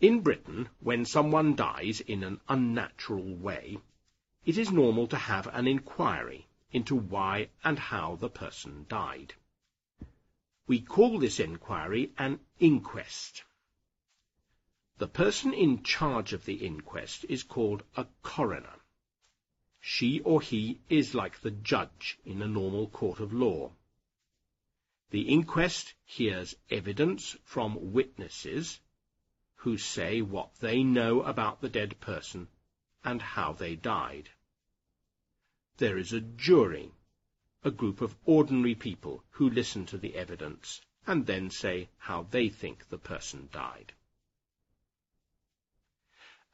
In Britain, when someone dies in an unnatural way, it is normal to have an inquiry into why and how the person died. We call this inquiry an inquest. The person in charge of the inquest is called a coroner. She or he is like the judge in a normal court of law. The inquest hears evidence from witnesses who say what they know about the dead person and how they died. There is a jury, a group of ordinary people who listen to the evidence and then say how they think the person died.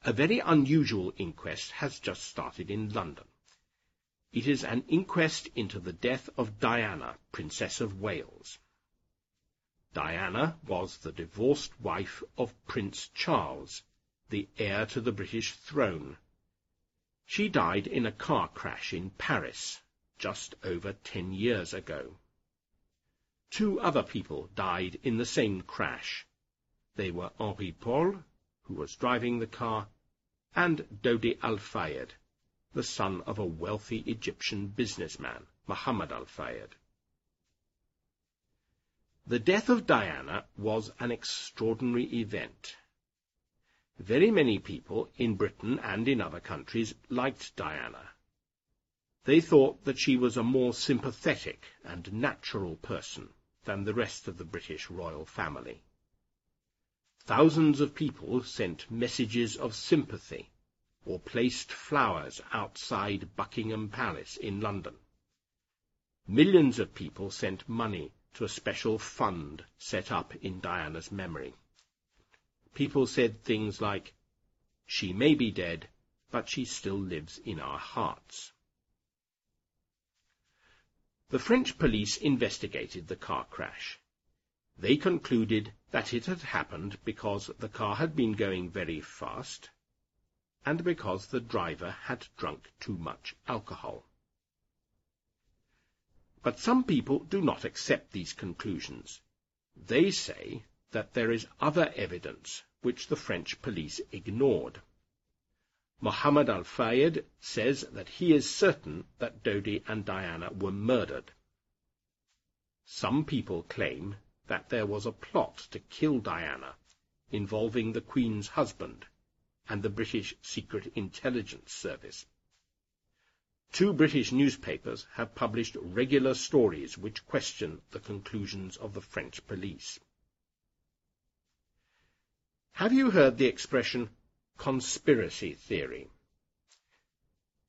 A very unusual inquest has just started in London. It is an inquest into the death of Diana, Princess of Wales. Diana was the divorced wife of Prince Charles, the heir to the British throne. She died in a car crash in Paris just over ten years ago. Two other people died in the same crash. They were Henri Paul, who was driving the car, and Dodi Al-Fayed, the son of a wealthy Egyptian businessman, Muhammad Al-Fayed. The death of Diana was an extraordinary event. Very many people in Britain and in other countries liked Diana. They thought that she was a more sympathetic and natural person than the rest of the British royal family. Thousands of people sent messages of sympathy or placed flowers outside Buckingham Palace in London. Millions of people sent money to a special fund set up in Diana's memory. People said things like, She may be dead, but she still lives in our hearts. The French police investigated the car crash. They concluded that it had happened because the car had been going very fast and because the driver had drunk too much alcohol. But some people do not accept these conclusions. They say that there is other evidence which the French police ignored. Mohammed Al-Fayed says that he is certain that Dodi and Diana were murdered. Some people claim that there was a plot to kill Diana involving the Queen's husband and the British Secret Intelligence Service. Two British newspapers have published regular stories which question the conclusions of the French police. Have you heard the expression conspiracy theory?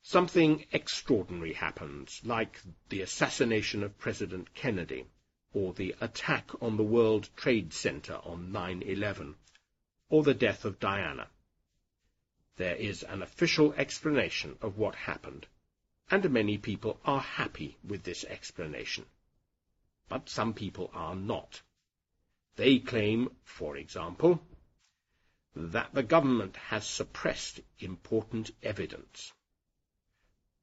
Something extraordinary happens, like the assassination of President Kennedy, or the attack on the World Trade Center on 9-11, or the death of Diana. There is an official explanation of what happened, and many people are happy with this explanation. But some people are not. They claim, for example, that the government has suppressed important evidence,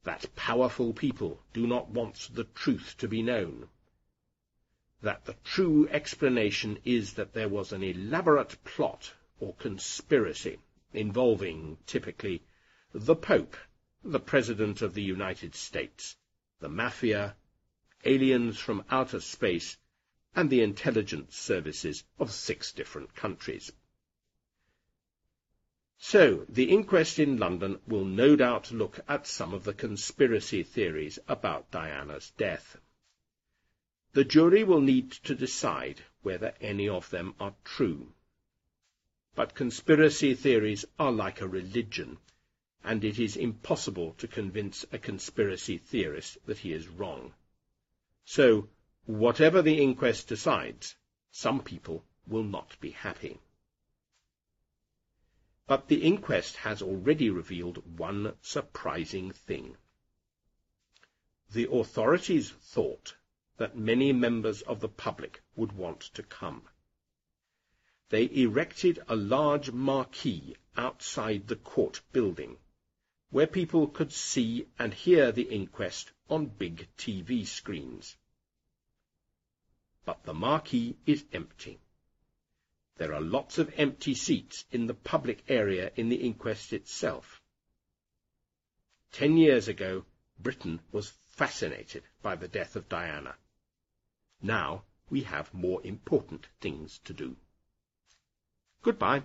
that powerful people do not want the truth to be known, that the true explanation is that there was an elaborate plot or conspiracy involving, typically, the Pope the President of the United States, the Mafia, aliens from outer space, and the intelligence services of six different countries. So, the inquest in London will no doubt look at some of the conspiracy theories about Diana's death. The jury will need to decide whether any of them are true. But conspiracy theories are like a religion and it is impossible to convince a conspiracy theorist that he is wrong. So, whatever the inquest decides, some people will not be happy. But the inquest has already revealed one surprising thing. The authorities thought that many members of the public would want to come. They erected a large marquee outside the court building where people could see and hear the inquest on big TV screens. But the marquee is empty. There are lots of empty seats in the public area in the inquest itself. Ten years ago, Britain was fascinated by the death of Diana. Now we have more important things to do. Goodbye.